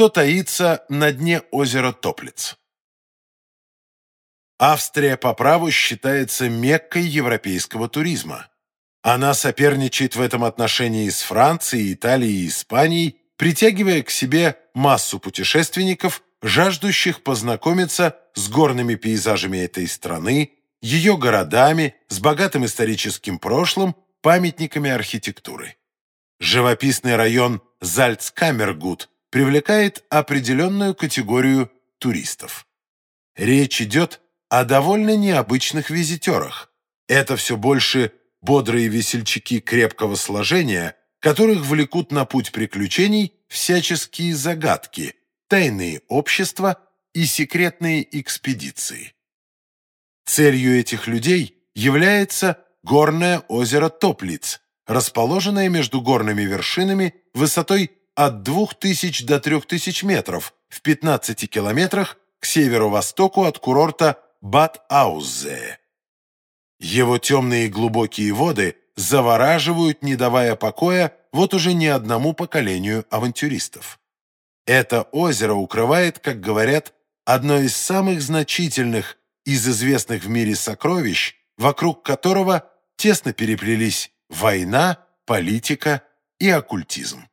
что таится на дне озера Топлиц. Австрия по праву считается меккой европейского туризма. Она соперничает в этом отношении с Францией, Италией и Испанией, притягивая к себе массу путешественников, жаждущих познакомиться с горными пейзажами этой страны, ее городами, с богатым историческим прошлым, памятниками архитектуры. Живописный район Зальцкамергут привлекает определенную категорию туристов. Речь идет о довольно необычных визитерах. Это все больше бодрые весельчаки крепкого сложения, которых влекут на путь приключений всяческие загадки, тайные общества и секретные экспедиции. Целью этих людей является горное озеро Топлиц, расположенное между горными вершинами высотой от 2000 до 3000 метров в 15 километрах к северо-востоку от курорта Бад-Ауззе. Его темные глубокие воды завораживают, не давая покоя вот уже не одному поколению авантюристов. Это озеро укрывает, как говорят, одно из самых значительных из известных в мире сокровищ, вокруг которого тесно переплелись война, политика и оккультизм.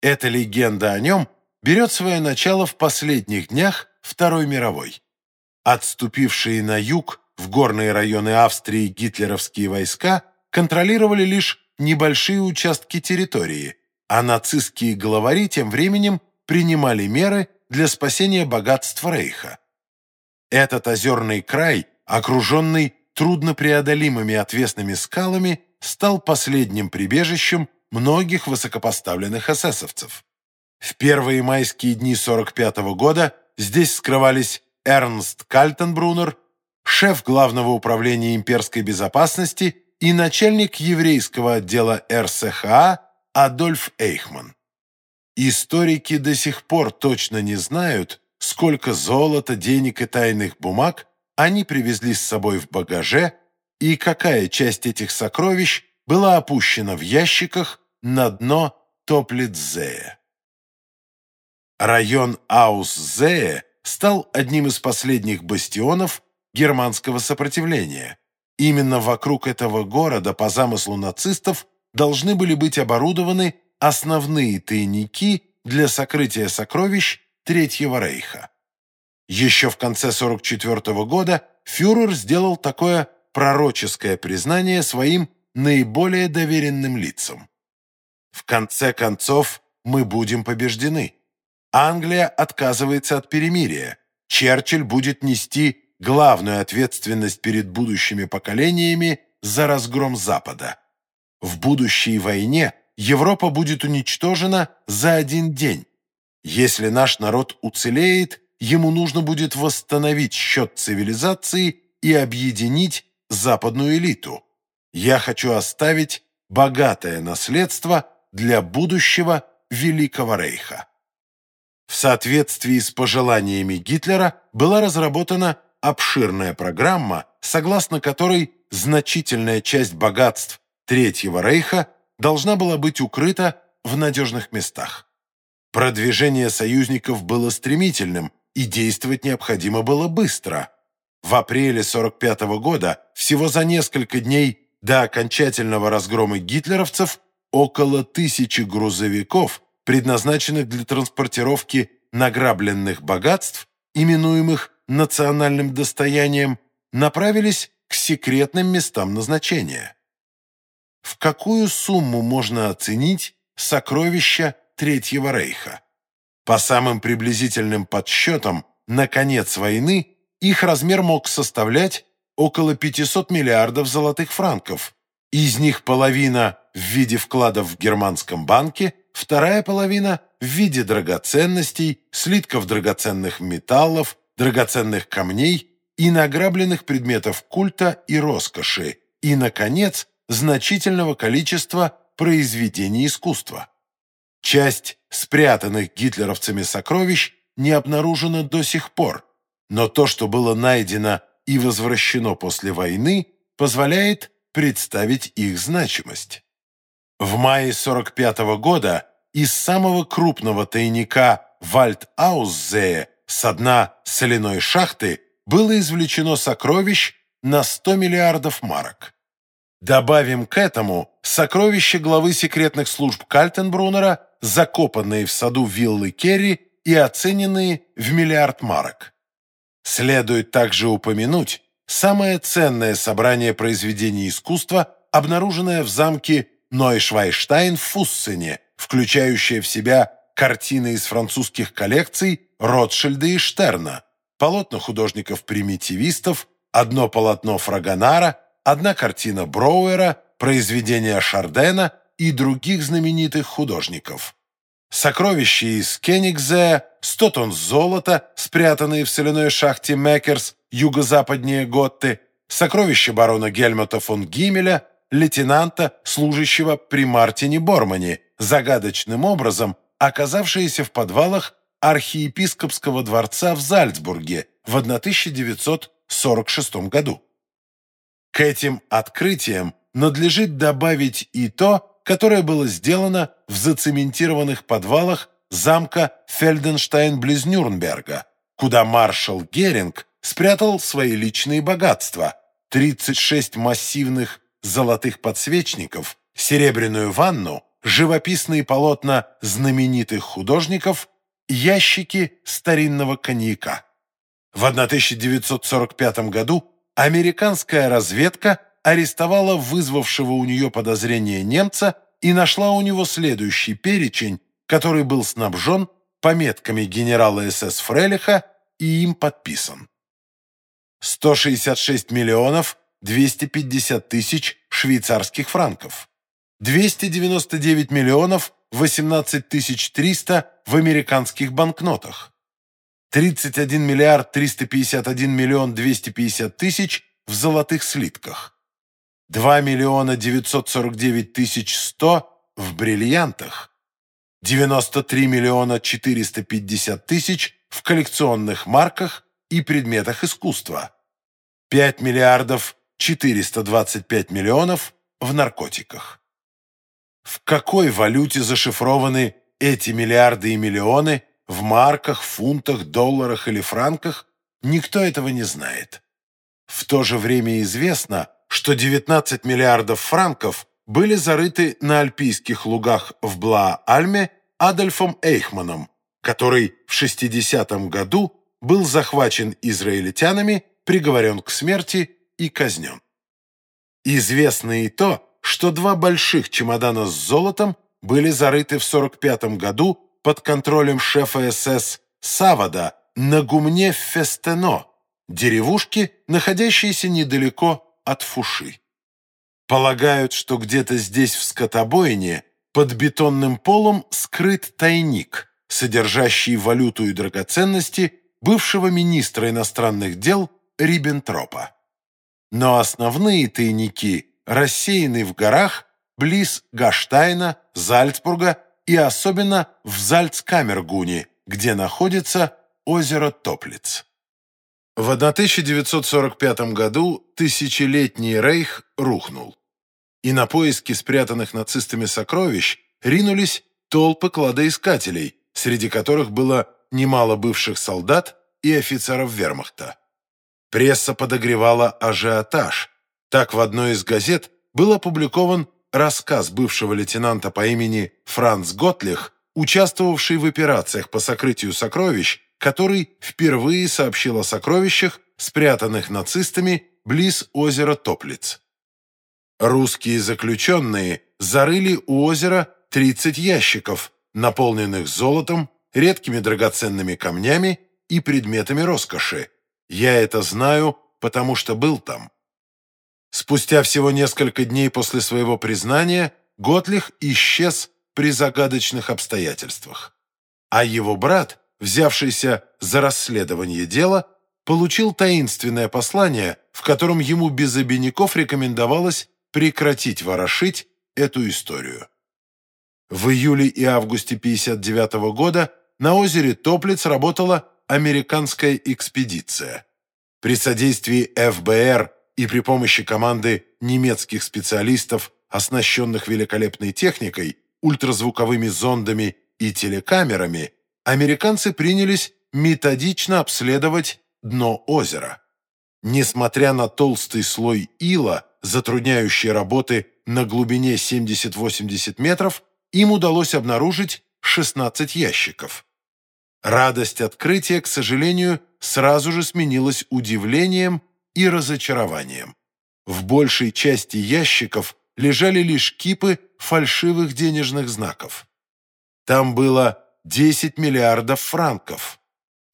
Эта легенда о нем берет свое начало в последних днях Второй мировой. Отступившие на юг в горные районы Австрии гитлеровские войска контролировали лишь небольшие участки территории, а нацистские главари тем временем принимали меры для спасения богатств Рейха. Этот озерный край, окруженный труднопреодолимыми отвесными скалами, стал последним прибежищем многих высокопоставленных эсэсовцев. В первые майские дни 45 -го года здесь скрывались Эрнст Кальтенбрунер, шеф Главного управления имперской безопасности и начальник еврейского отдела РСХА Адольф Эйхман. Историки до сих пор точно не знают, сколько золота, денег и тайных бумаг они привезли с собой в багаже и какая часть этих сокровищ была опущена в ящиках на дно Топлитзея. Район Аусзея стал одним из последних бастионов германского сопротивления. Именно вокруг этого города по замыслу нацистов должны были быть оборудованы основные тайники для сокрытия сокровищ Третьего Рейха. Еще в конце 44 -го года фюрер сделал такое пророческое признание своим наиболее доверенным лицам. В конце концов, мы будем побеждены. Англия отказывается от перемирия. Черчилль будет нести главную ответственность перед будущими поколениями за разгром Запада. В будущей войне Европа будет уничтожена за один день. Если наш народ уцелеет, ему нужно будет восстановить счет цивилизации и объединить западную элиту. Я хочу оставить богатое наследство для будущего Великого Рейха. В соответствии с пожеланиями Гитлера была разработана обширная программа, согласно которой значительная часть богатств Третьего Рейха должна была быть укрыта в надежных местах. Продвижение союзников было стремительным, и действовать необходимо было быстро. В апреле 45 -го года, всего за несколько дней до окончательного разгрома гитлеровцев, около тысячи грузовиков, предназначенных для транспортировки награбленных богатств, именуемых национальным достоянием, направились к секретным местам назначения. В какую сумму можно оценить сокровища Третьего Рейха? По самым приблизительным подсчетам, на конец войны их размер мог составлять около 500 миллиардов золотых франков. Из них половина в виде вкладов в германском банке, вторая половина в виде драгоценностей, слитков драгоценных металлов, драгоценных камней и награбленных предметов культа и роскоши, и, наконец, значительного количества произведений искусства. Часть спрятанных гитлеровцами сокровищ не обнаружена до сих пор, но то, что было найдено и возвращено после войны, позволяет представить их значимость. В мае 45 -го года из самого крупного тайника Вальд-Ауззее со дна соляной шахты было извлечено сокровищ на 100 миллиардов марок. Добавим к этому сокровища главы секретных служб Кальтенбруннера, закопанные в саду виллы Керри и оцененные в миллиард марок. Следует также упомянуть самое ценное собрание произведений искусства, обнаруженное в замке Нойшвайштайн в Фуссене, включающее в себя картины из французских коллекций Ротшильда и Штерна, полотна художников-примитивистов, одно полотно Фрагонара, одна картина Броуэра, произведения Шардена и других знаменитых художников. Сокровища из Кенигзе, 100 тонн золота, спрятанные в соляной шахте Мекерс, юго-западнее Готты, сокровища барона Гельмута фон Гимеля, лейтенанта, служащего при Мартине Бормане, загадочным образом оказавшиеся в подвалах архиепископского дворца в Зальцбурге в 1946 году. К этим открытиям надлежит добавить и то, которое было сделано в зацементированных подвалах замка Фельденштайн близ Нюрнберга, куда маршал Геринг спрятал свои личные богатства – 36 массивных золотых подсвечников, серебряную ванну, живописные полотна знаменитых художников, ящики старинного коньяка. В 1945 году американская разведка арестовала вызвавшего у нее подозрение немца и нашла у него следующий перечень, который был снабжен пометками генерала СС Фрелиха и им подписан. 166 миллионов 250 тысяч швейцарских франков, 299 миллионов 18 тысяч 300 в американских банкнотах, 31 миллиард 351 миллион 250 тысяч в золотых слитках, 2 миллиона 949 тысяч 100 в бриллиантах, 93 миллиона 450 тысяч в коллекционных марках и предметах искусства, 5 миллиардов 425 миллионов в наркотиках. В какой валюте зашифрованы эти миллиарды и миллионы в марках, фунтах, долларах или франках, никто этого не знает. В то же время известно, что 19 миллиардов франков были зарыты на альпийских лугах в Блаа-Альме Адольфом Эйхманом, который в 60 году был захвачен израильтянами, приговорен к смерти и казнен. Известно и то, что два больших чемодана с золотом были зарыты в 45 году под контролем шефа СС Савада на гумне Фестено, деревушке, находящейся недалеко от Фуши. Полагают, что где-то здесь, в скотобойне, под бетонным полом скрыт тайник, содержащий валюту и драгоценности бывшего министра иностранных дел Риббентропа. Но основные тайники рассеяны в горах близ Гаштайна, Зальцбурга и особенно в Зальцкамергуне, где находится озеро Топлиц. В 1945 году тысячелетний рейх рухнул, и на поиски спрятанных нацистами сокровищ ринулись толпы кладоискателей, среди которых было немало бывших солдат и офицеров вермахта. Пресса подогревала ажиотаж. Так в одной из газет был опубликован рассказ бывшего лейтенанта по имени Франц Готлих, участвовавший в операциях по сокрытию сокровищ который впервые сообщил о сокровищах, спрятанных нацистами близ озера Топлиц. Русские заключенные зарыли у озера 30 ящиков, наполненных золотом, редкими драгоценными камнями и предметами роскоши. Я это знаю, потому что был там. Спустя всего несколько дней после своего признания Готлих исчез при загадочных обстоятельствах. А его брат взявшийся за расследование дела, получил таинственное послание, в котором ему без обиняков рекомендовалось прекратить ворошить эту историю. В июле и августе 1959 года на озере Топлиц работала американская экспедиция. При содействии ФБР и при помощи команды немецких специалистов, оснащенных великолепной техникой, ультразвуковыми зондами и телекамерами, американцы принялись методично обследовать дно озера. Несмотря на толстый слой ила, затрудняющий работы на глубине 70-80 метров, им удалось обнаружить 16 ящиков. Радость открытия, к сожалению, сразу же сменилась удивлением и разочарованием. В большей части ящиков лежали лишь кипы фальшивых денежных знаков. Там было 10 миллиардов франков.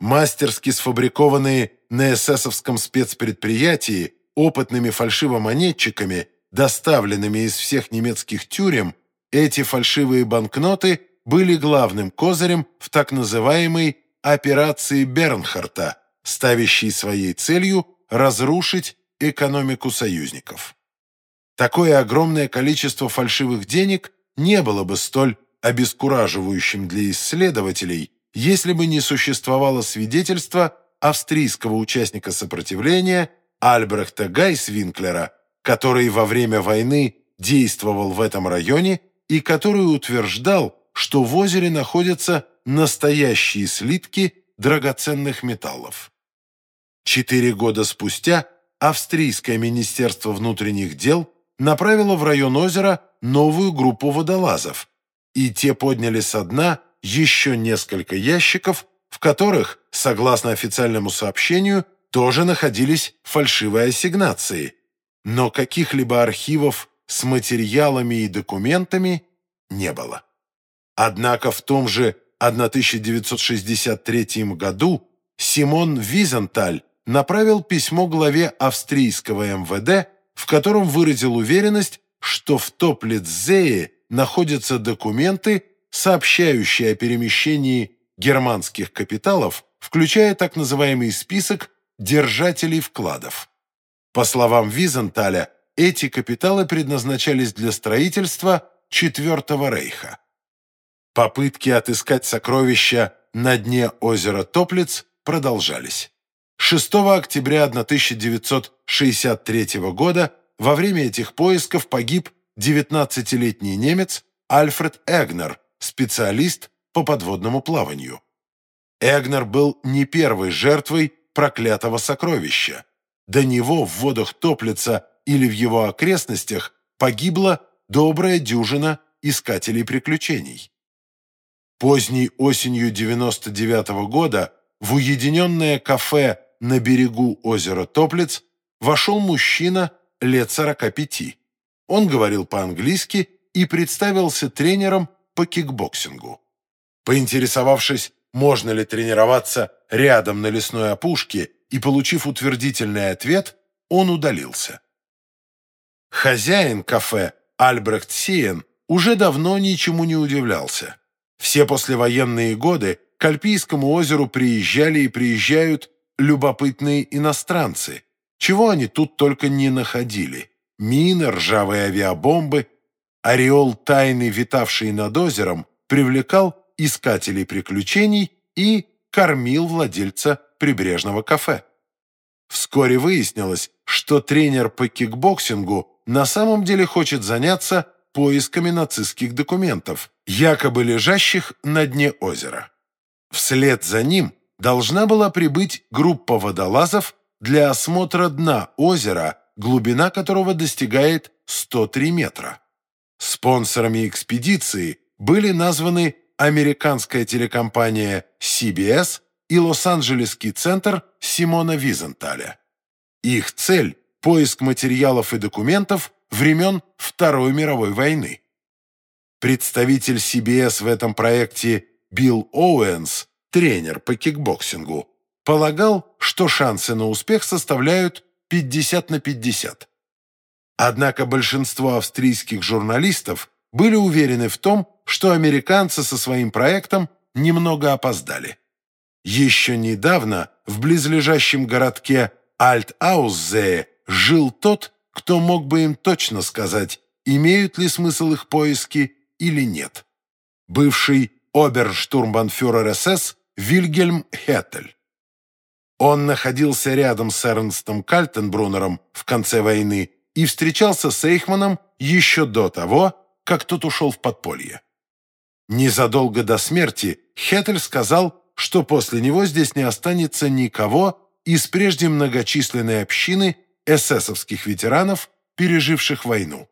Мастерски сфабрикованные на эсэсовском спецпредприятии опытными фальшивомонетчиками, доставленными из всех немецких тюрем, эти фальшивые банкноты были главным козырем в так называемой «операции Бернхарта», ставящей своей целью разрушить экономику союзников. Такое огромное количество фальшивых денег не было бы столь обескураживающим для исследователей, если бы не существовало свидетельство австрийского участника сопротивления Альбрехта Гайсвинклера, который во время войны действовал в этом районе и который утверждал, что в озере находятся настоящие слитки драгоценных металлов. Четыре года спустя австрийское министерство внутренних дел направило в район озера новую группу водолазов, и те подняли со дна еще несколько ящиков, в которых, согласно официальному сообщению, тоже находились фальшивые ассигнации, но каких-либо архивов с материалами и документами не было. Однако в том же 1963 году Симон Визенталь направил письмо главе австрийского МВД, в котором выразил уверенность, что в Топлицзее находятся документы, сообщающие о перемещении германских капиталов, включая так называемый список держателей вкладов. По словам Визенталя, эти капиталы предназначались для строительства Четвертого Рейха. Попытки отыскать сокровища на дне озера Топлиц продолжались. 6 октября 1963 года во время этих поисков погиб 19-летний немец Альфред Эгнер, специалист по подводному плаванию. Эгнер был не первой жертвой проклятого сокровища. До него в водах Топлица или в его окрестностях погибла добрая дюжина искателей приключений. Поздней осенью 99 -го года в уединенное кафе на берегу озера Топлиц вошел мужчина лет 45. Он говорил по-английски и представился тренером по кикбоксингу. Поинтересовавшись, можно ли тренироваться рядом на лесной опушке, и получив утвердительный ответ, он удалился. Хозяин кафе Альбрехт Сиен уже давно ничему не удивлялся. Все послевоенные годы к Альпийскому озеру приезжали и приезжают любопытные иностранцы. Чего они тут только не находили. Мины, ржавые авиабомбы. Ореол тайны, витавший над озером, привлекал искателей приключений и кормил владельца прибрежного кафе. Вскоре выяснилось, что тренер по кикбоксингу на самом деле хочет заняться поисками нацистских документов, якобы лежащих на дне озера. Вслед за ним должна была прибыть группа водолазов для осмотра дна озера, глубина которого достигает 103 метра. Спонсорами экспедиции были названы американская телекомпания CBS и Лос-Анджелесский центр Симона Визенталя. Их цель – поиск материалов и документов времен Второй мировой войны. Представитель CBS в этом проекте Билл Оуэнс, тренер по кикбоксингу, полагал, что шансы на успех составляют 50 на 50. Однако большинство австрийских журналистов были уверены в том, что американцы со своим проектом немного опоздали. Еще недавно в близлежащем городке Альт-Ауззее жил тот, кто мог бы им точно сказать, имеют ли смысл их поиски или нет. Бывший оберштурмбанфюрер СС Вильгельм Хеттель. Он находился рядом с Эрнстом Кальтенбруннером в конце войны и встречался с Эйхманом еще до того, как тот ушел в подполье. Незадолго до смерти Хеттель сказал, что после него здесь не останется никого из прежде многочисленной общины эсэсовских ветеранов, переживших войну.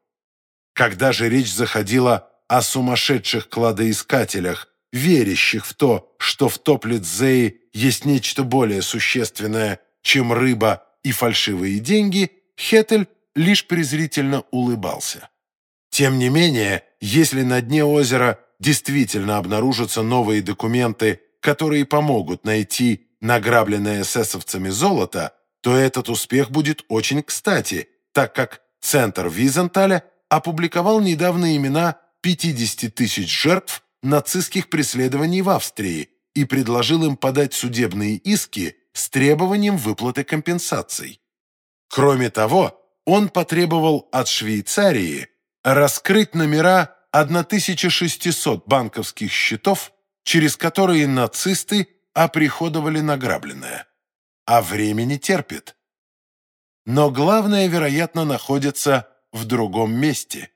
Когда же речь заходила о сумасшедших кладоискателях, верящих в то, что в Топлицзее есть нечто более существенное, чем рыба и фальшивые деньги, Хеттель лишь презрительно улыбался. Тем не менее, если на дне озера действительно обнаружатся новые документы, которые помогут найти награбленное эсэсовцами золото, то этот успех будет очень кстати, так как Центр Визенталя опубликовал недавно имена 50 тысяч жертв нацистских преследований в Австрии и предложил им подать судебные иски с требованием выплаты компенсаций. Кроме того, он потребовал от Швейцарии раскрыть номера 1600 банковских счетов, через которые нацисты оприходовали награбленное. А времени терпит. Но главное, вероятно, находится в другом месте.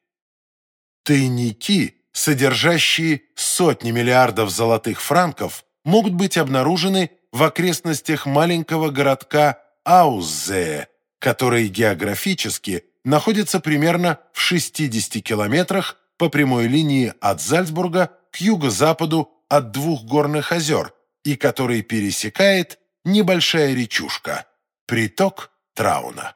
Тайники, содержащие сотни миллиардов золотых франков, могут быть обнаружены в окрестностях маленького городка Ауззее, который географически находится примерно в 60 километрах по прямой линии от Зальцбурга к юго-западу от двух горных озер и который пересекает небольшая речушка – приток Трауна.